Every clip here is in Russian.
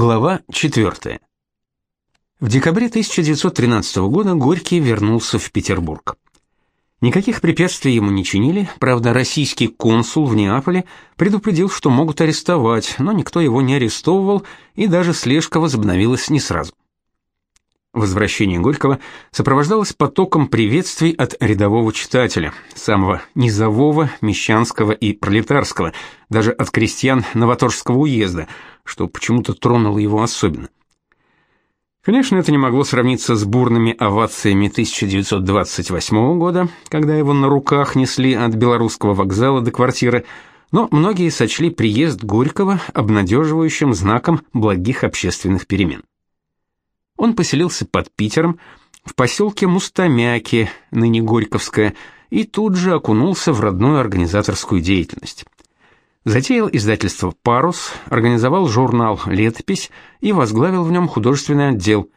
Глава 4. В декабре 1913 года Горький вернулся в Петербург. Никаких препятствий ему не чинили, правда, российский консул в Неаполе предупредил, что могут арестовать, но никто его не арестовывал, и даже слежка возобновилась не сразу. Возвращение Горького сопровождалось потоком приветствий от рядового читателя, самого низового, мещанского и пролетарского, даже от крестьян Новоторжского уезда, что почему-то тронуло его особенно. Конечно, это не могло сравниться с бурными овациями 1928 года, когда его на руках несли от Белорусского вокзала до квартиры, но многие сочли приезд Горького обнадеживающим знаком благих общественных перемен. Он поселился под Питером, в поселке Мустамяки, ныне Горьковское, и тут же окунулся в родную организаторскую деятельность. Затеял издательство «Парус», организовал журнал «Летопись» и возглавил в нем художественный отдел.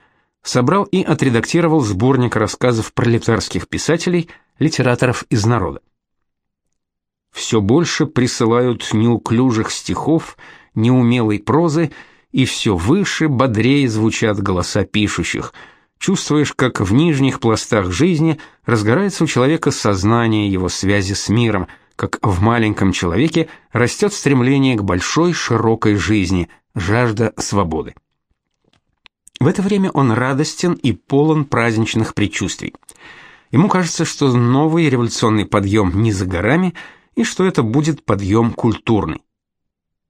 Собрал и отредактировал сборник рассказов пролетарских писателей, литераторов из народа. Все больше присылают неуклюжих стихов, неумелой прозы и все выше, бодрее звучат голоса пишущих. Чувствуешь, как в нижних пластах жизни разгорается у человека сознание его связи с миром, как в маленьком человеке растет стремление к большой широкой жизни, жажда свободы. В это время он радостен и полон праздничных предчувствий. Ему кажется, что новый революционный подъем не за горами, и что это будет подъем культурный.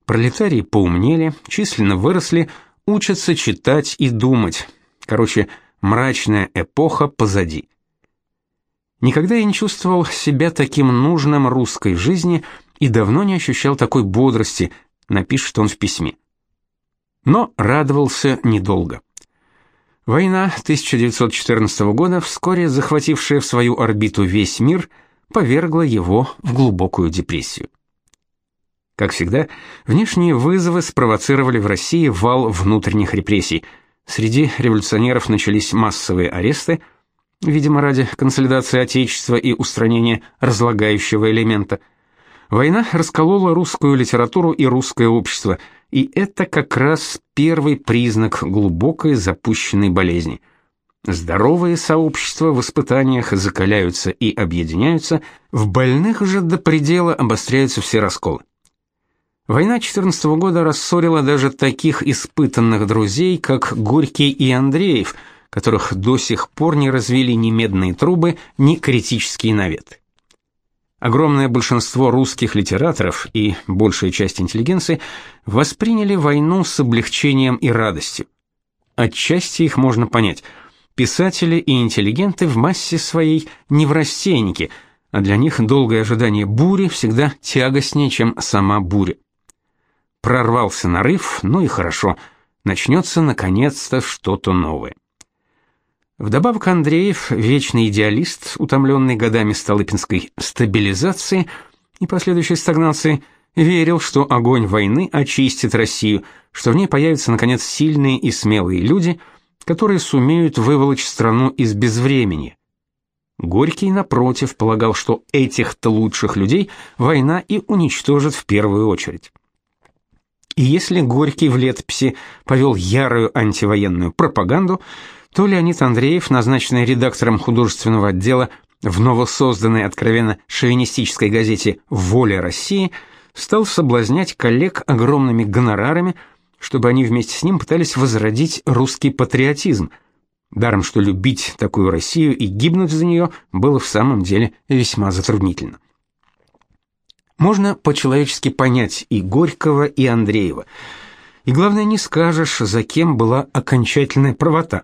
Пролетарии поумнели, численно выросли, учатся читать и думать. Короче, мрачная эпоха позади. Никогда я не чувствовал себя таким нужным русской жизни и давно не ощущал такой бодрости, напишет он в письме. Но радовался недолго. Война 1914 года, вскоре захватившая в свою орбиту весь мир, повергла его в глубокую депрессию. Как всегда, внешние вызовы спровоцировали в России вал внутренних репрессий. Среди революционеров начались массовые аресты, видимо, ради консолидации отечества и устранения разлагающего элемента. Война расколола русскую литературу и русское общество, и это как раз первый признак глубокой запущенной болезни. Здоровые сообщества в испытаниях закаляются и объединяются, в больных же до предела обостряются все расколы. Война 14 -го года рассорила даже таких испытанных друзей, как Горький и Андреев, которых до сих пор не развели ни медные трубы, ни критические наветы. Огромное большинство русских литераторов и большая часть интеллигенции восприняли войну с облегчением и радостью. Отчасти их можно понять. Писатели и интеллигенты в массе своей неврастенники, а для них долгое ожидание бури всегда тягостнее, чем сама буря. Прорвался нарыв, ну и хорошо. Начнется наконец-то что-то новое. Вдобавок Андреев, вечный идеалист, утомленный годами столыпинской стабилизации и последующей стагнации, верил, что огонь войны очистит Россию, что в ней появятся наконец сильные и смелые люди, которые сумеют выволочь страну из безвремени. Горький напротив полагал, что этих-то лучших людей война и уничтожит в первую очередь. И если Горький в летописи повел ярую антивоенную пропаганду, то Леонид Андреев, назначенный редактором художественного отдела в новосозданной откровенно шовинистической газете «Воля России», стал соблазнять коллег огромными гонорарами, чтобы они вместе с ним пытались возродить русский патриотизм. Даром, что любить такую Россию и гибнуть за нее было в самом деле весьма затруднительно. Можно по-человечески понять и Горького, и Андреева. И главное, не скажешь, за кем была окончательная правота.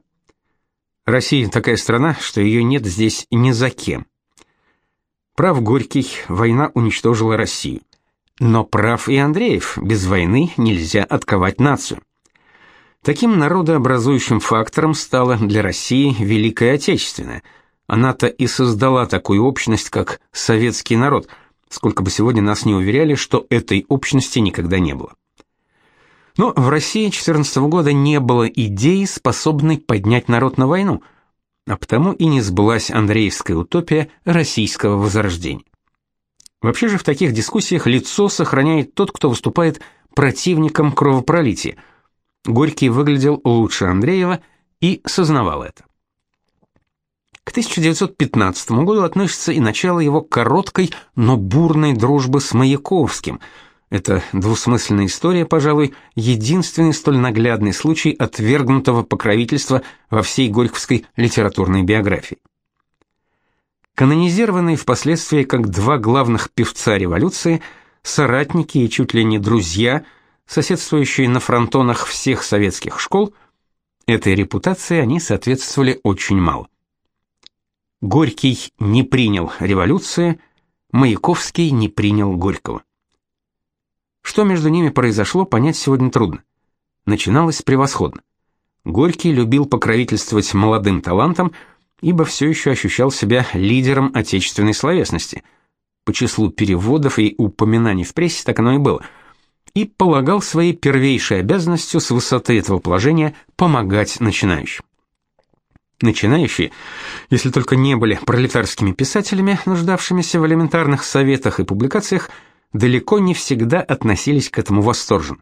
Россия такая страна, что ее нет здесь ни за кем. Прав Горький, война уничтожила Россию. Но прав и Андреев, без войны нельзя отковать нацию. Таким народообразующим фактором стала для России Великая Отечественная. Она-то и создала такую общность, как советский народ – сколько бы сегодня нас не уверяли, что этой общности никогда не было. Но в России 14 года не было идеи, способной поднять народ на войну, а потому и не сбылась Андреевская утопия российского возрождения. Вообще же в таких дискуссиях лицо сохраняет тот, кто выступает противником кровопролития. Горький выглядел лучше Андреева и сознавал это. К 1915 году относится и начало его короткой, но бурной дружбы с Маяковским. Это двусмысленная история, пожалуй, единственный столь наглядный случай отвергнутого покровительства во всей горьковской литературной биографии. Канонизированные впоследствии как два главных певца революции, соратники и чуть ли не друзья, соседствующие на фронтонах всех советских школ, этой репутации они соответствовали очень мало. Горький не принял революции, Маяковский не принял Горького. Что между ними произошло, понять сегодня трудно. Начиналось превосходно. Горький любил покровительствовать молодым талантам, ибо все еще ощущал себя лидером отечественной словесности. По числу переводов и упоминаний в прессе так оно и было. И полагал своей первейшей обязанностью с высоты этого положения помогать начинающим. Начинающие, если только не были пролетарскими писателями, нуждавшимися в элементарных советах и публикациях, далеко не всегда относились к этому восторженно.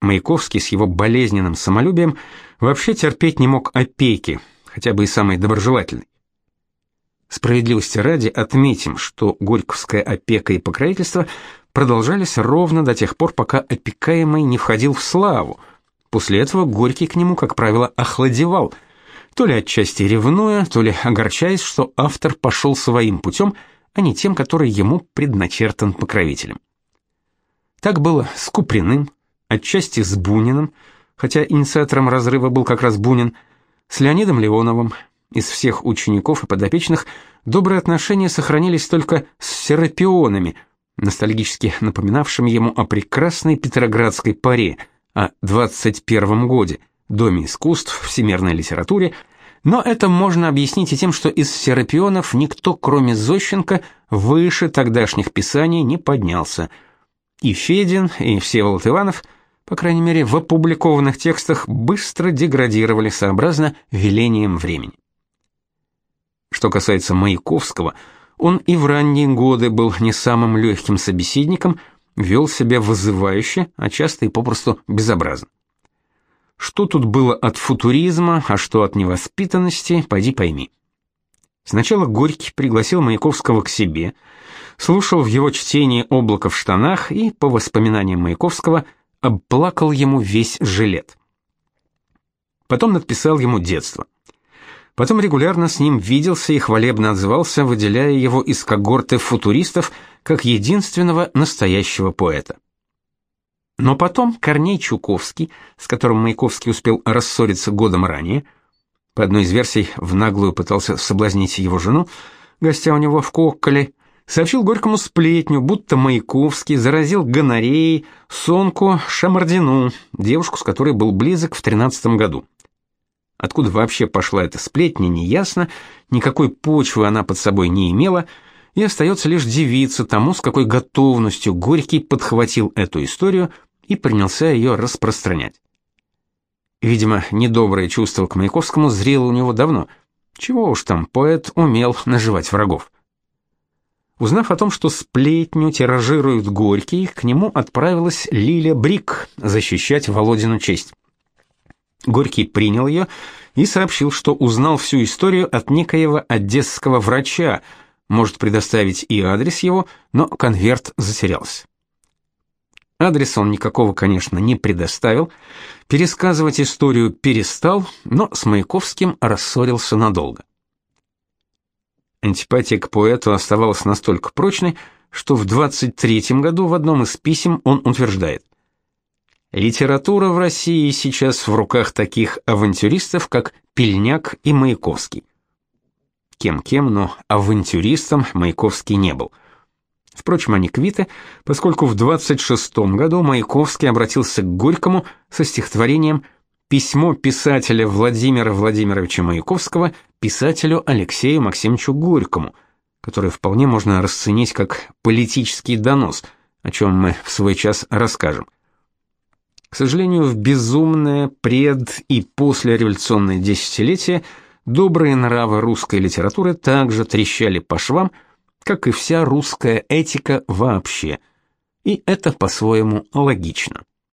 Маяковский с его болезненным самолюбием вообще терпеть не мог опеки, хотя бы и самой доброжелательной. Справедливости ради отметим, что горьковская опека и покровительство продолжались ровно до тех пор, пока опекаемый не входил в славу. После этого Горький к нему, как правило, охладевал – то ли отчасти ревнуя, то ли огорчаясь, что автор пошел своим путем, а не тем, который ему предначертан покровителем. Так было с Куприным, отчасти с Буниным, хотя инициатором разрыва был как раз Бунин, с Леонидом Леоновым. Из всех учеников и подопечных добрые отношения сохранились только с серапионами, ностальгически напоминавшими ему о прекрасной петроградской паре, о 21 годе – Доме искусств, всемирной литературе, но это можно объяснить и тем, что из серапионов никто, кроме Зощенко, выше тогдашних писаний не поднялся. И Федин, и Всеволод Иванов, по крайней мере, в опубликованных текстах быстро деградировали сообразно велением времени. Что касается Маяковского, он и в ранние годы был не самым легким собеседником, вел себя вызывающе, а часто и попросту безобразно. Что тут было от футуризма, а что от невоспитанности, пойди пойми. Сначала Горький пригласил Маяковского к себе, слушал в его чтении «Облако в штанах» и, по воспоминаниям Маяковского, обплакал ему весь жилет. Потом надписал ему детство. Потом регулярно с ним виделся и хвалебно отзывался, выделяя его из когорты футуристов как единственного настоящего поэта. Но потом Корней Чуковский, с которым Маяковский успел рассориться годом ранее, по одной из версий в наглую пытался соблазнить его жену, гостя у него в Кокколе, сообщил Горькому сплетню, будто Маяковский заразил гонореей Сонку Шамардину, девушку, с которой был близок в 13 году. Откуда вообще пошла эта сплетня, неясно, никакой почвы она под собой не имела, и остается лишь дивиться тому, с какой готовностью Горький подхватил эту историю и принялся ее распространять. Видимо, недоброе чувство к Маяковскому зрело у него давно. Чего уж там, поэт умел наживать врагов. Узнав о том, что сплетню тиражируют Горький, к нему отправилась Лиля Брик защищать Володину честь. Горький принял ее и сообщил, что узнал всю историю от некоего одесского врача, может предоставить и адрес его, но конверт затерялся. Адреса он никакого, конечно, не предоставил, пересказывать историю перестал, но с Маяковским рассорился надолго. Антипатия к поэту оставалась настолько прочной, что в 23 году в одном из писем он утверждает: Литература в России сейчас в руках таких авантюристов, как Пельняк и Маяковский. Кем-кем, но авантюристом Маяковский не был. Впрочем, они квиты, поскольку в 26 году Маяковский обратился к Горькому со стихотворением «Письмо писателя Владимира Владимировича Маяковского писателю Алексею Максимовичу Горькому», которое вполне можно расценить как политический донос, о чем мы в свой час расскажем. К сожалению, в безумное пред- и послереволюционное десятилетие добрые нравы русской литературы также трещали по швам, как и вся русская этика вообще. И это по-своему логично.